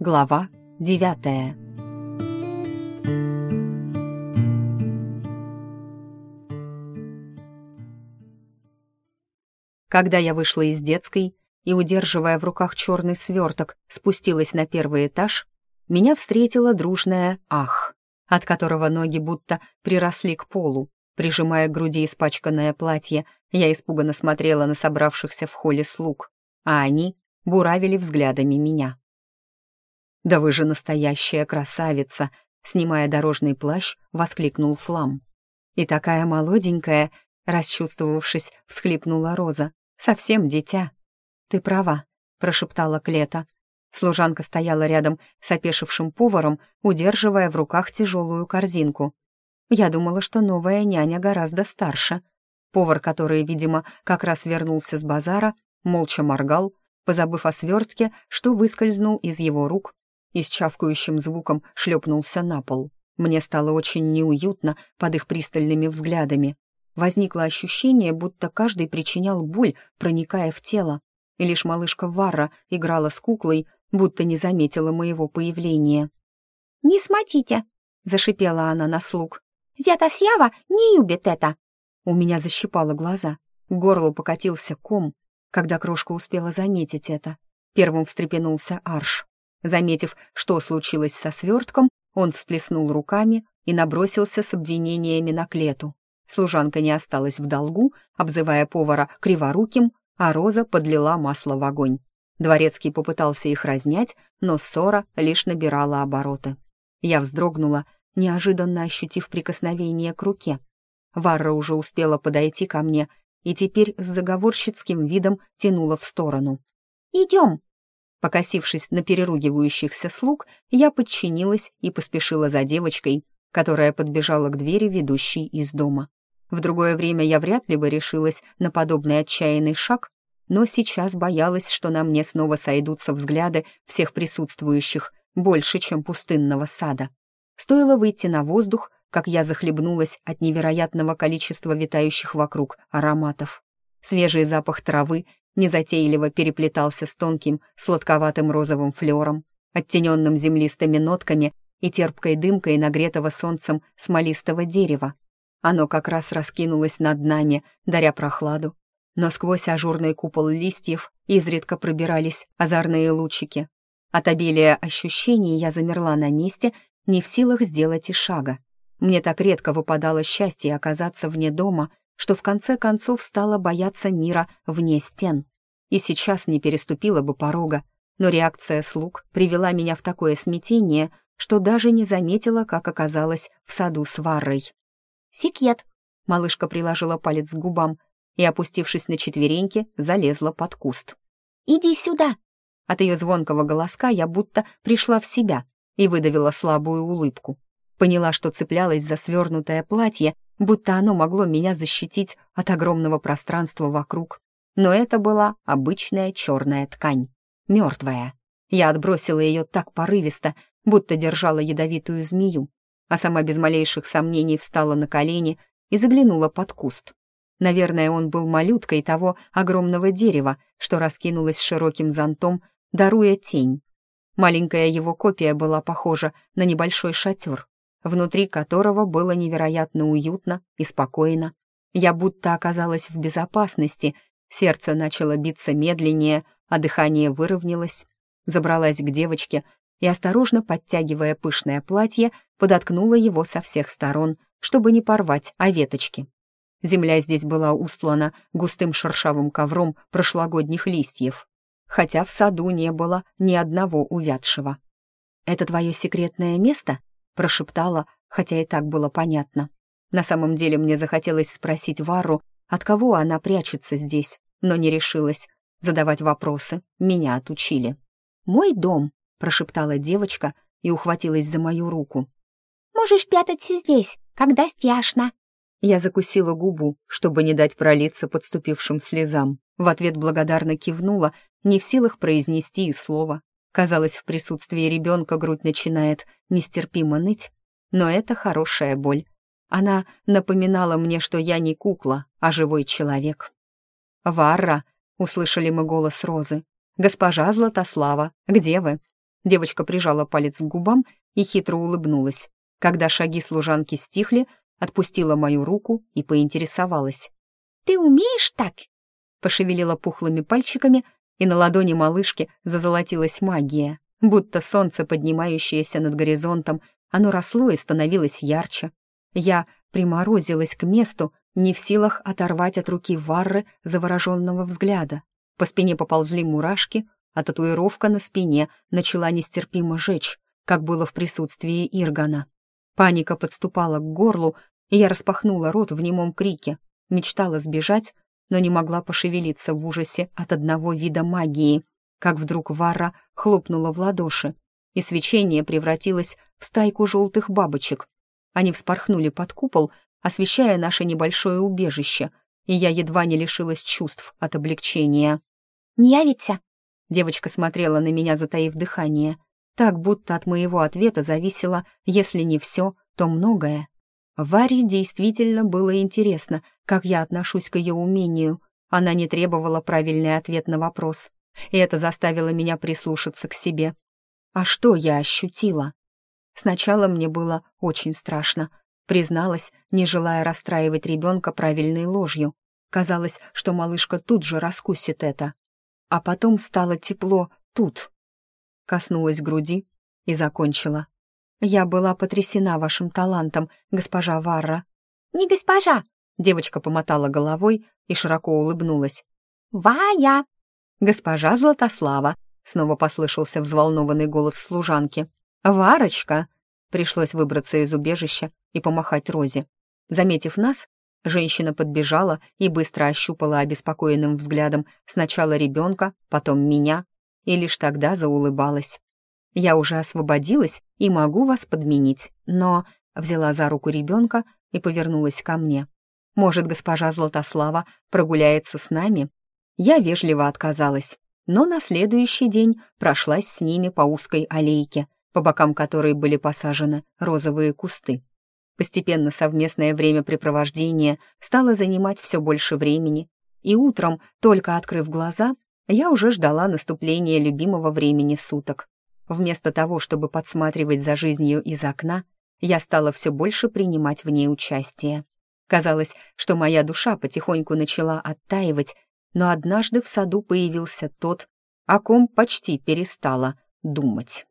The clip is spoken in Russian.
Глава девятая Когда я вышла из детской и, удерживая в руках черный сверток, спустилась на первый этаж, меня встретила дружная «ах», от которого ноги будто приросли к полу. Прижимая к груди испачканное платье, я испуганно смотрела на собравшихся в холле слуг, а они буравили взглядами меня. «Да вы же настоящая красавица!» Снимая дорожный плащ, воскликнул Флам. «И такая молоденькая!» Расчувствовавшись, всхлипнула Роза. «Совсем дитя!» «Ты права», — прошептала Клета. Служанка стояла рядом с опешившим поваром, удерживая в руках тяжелую корзинку. Я думала, что новая няня гораздо старше. Повар, который, видимо, как раз вернулся с базара, молча моргал, позабыв о свертке, что выскользнул из его рук и с чавкающим звуком шлепнулся на пол. Мне стало очень неуютно под их пристальными взглядами. Возникло ощущение, будто каждый причинял боль, проникая в тело. И лишь малышка Варра играла с куклой, будто не заметила моего появления. «Не смотрите!» — зашипела она на слуг. «Зята Сьява не любит это!» У меня защипало глаза. К горлу покатился ком, когда крошка успела заметить это. Первым встрепенулся Арш. Заметив, что случилось со свертком, он всплеснул руками и набросился с обвинениями на клету. Служанка не осталась в долгу, обзывая повара криворуким, а Роза подлила масло в огонь. Дворецкий попытался их разнять, но ссора лишь набирала обороты. Я вздрогнула, неожиданно ощутив прикосновение к руке. Варра уже успела подойти ко мне и теперь с заговорщицким видом тянула в сторону. «Идем!» Покосившись на переругивающихся слуг, я подчинилась и поспешила за девочкой, которая подбежала к двери, ведущей из дома. В другое время я вряд ли бы решилась на подобный отчаянный шаг, но сейчас боялась, что на мне снова сойдутся взгляды всех присутствующих, больше, чем пустынного сада. Стоило выйти на воздух, как я захлебнулась от невероятного количества витающих вокруг ароматов. Свежий запах травы незатейливо переплетался с тонким, сладковатым розовым флером, оттененным землистыми нотками и терпкой дымкой нагретого солнцем смолистого дерева. Оно как раз раскинулось над нами, даря прохладу, но сквозь ажурный купол листьев изредка пробирались озорные лучики. От обилия ощущений я замерла на месте, не в силах сделать и шага. Мне так редко выпадало счастье оказаться вне дома, что в конце концов стала бояться мира вне стен. И сейчас не переступила бы порога, но реакция слуг привела меня в такое смятение, что даже не заметила, как оказалась в саду с Варрой. «Секет!» — малышка приложила палец к губам и, опустившись на четвереньки, залезла под куст. «Иди сюда!» От ее звонкого голоска я будто пришла в себя и выдавила слабую улыбку. Поняла, что цеплялась за свернутое платье будто оно могло меня защитить от огромного пространства вокруг. Но это была обычная черная ткань, мертвая. Я отбросила ее так порывисто, будто держала ядовитую змею, а сама без малейших сомнений встала на колени и заглянула под куст. Наверное, он был малюткой того огромного дерева, что раскинулось широким зонтом, даруя тень. Маленькая его копия была похожа на небольшой шатер, внутри которого было невероятно уютно и спокойно. Я будто оказалась в безопасности, сердце начало биться медленнее, а дыхание выровнялось. Забралась к девочке и, осторожно подтягивая пышное платье, подоткнула его со всех сторон, чтобы не порвать о веточки. Земля здесь была устлана густым шершавым ковром прошлогодних листьев, хотя в саду не было ни одного увядшего. «Это твое секретное место?» Прошептала, хотя и так было понятно. На самом деле мне захотелось спросить Вару, от кого она прячется здесь, но не решилась. Задавать вопросы меня отучили. «Мой дом», — прошептала девочка и ухватилась за мою руку. «Можешь прятаться здесь, когда стяжно». Я закусила губу, чтобы не дать пролиться подступившим слезам. В ответ благодарно кивнула, не в силах произнести и слова. Казалось, в присутствии ребенка грудь начинает нестерпимо ныть, но это хорошая боль. Она напоминала мне, что я не кукла, а живой человек. «Варра!» — услышали мы голос Розы. «Госпожа Златослава, где вы?» Девочка прижала палец к губам и хитро улыбнулась. Когда шаги служанки стихли, отпустила мою руку и поинтересовалась. «Ты умеешь так?» Пошевелила пухлыми пальчиками, и на ладони малышки зазолотилась магия. Будто солнце, поднимающееся над горизонтом, оно росло и становилось ярче. Я приморозилась к месту, не в силах оторвать от руки Варры завороженного взгляда. По спине поползли мурашки, а татуировка на спине начала нестерпимо жечь, как было в присутствии Иргана. Паника подступала к горлу, и я распахнула рот в немом крике. Мечтала сбежать, но не могла пошевелиться в ужасе от одного вида магии, как вдруг Варра хлопнула в ладоши, и свечение превратилось в стайку желтых бабочек. Они вспорхнули под купол, освещая наше небольшое убежище, и я едва не лишилась чувств от облегчения. «Не явится?» Девочка смотрела на меня, затаив дыхание, так будто от моего ответа зависело, если не все, то многое. Варе действительно было интересно, как я отношусь к ее умению. Она не требовала правильный ответ на вопрос, и это заставило меня прислушаться к себе. А что я ощутила? Сначала мне было очень страшно. Призналась, не желая расстраивать ребенка правильной ложью. Казалось, что малышка тут же раскусит это. А потом стало тепло тут. Коснулась груди и закончила. «Я была потрясена вашим талантом, госпожа Варра». «Не госпожа!» Девочка помотала головой и широко улыбнулась. «Вая!» «Госпожа Златослава!» Снова послышался взволнованный голос служанки. «Варочка!» Пришлось выбраться из убежища и помахать Розе. Заметив нас, женщина подбежала и быстро ощупала обеспокоенным взглядом сначала ребенка, потом меня, и лишь тогда заулыбалась. Я уже освободилась и могу вас подменить, но...» Взяла за руку ребенка и повернулась ко мне. «Может, госпожа Златослава прогуляется с нами?» Я вежливо отказалась, но на следующий день прошлась с ними по узкой аллейке, по бокам которой были посажены розовые кусты. Постепенно совместное времяпрепровождение стало занимать все больше времени, и утром, только открыв глаза, я уже ждала наступления любимого времени суток. Вместо того, чтобы подсматривать за жизнью из окна, я стала все больше принимать в ней участие. Казалось, что моя душа потихоньку начала оттаивать, но однажды в саду появился тот, о ком почти перестала думать.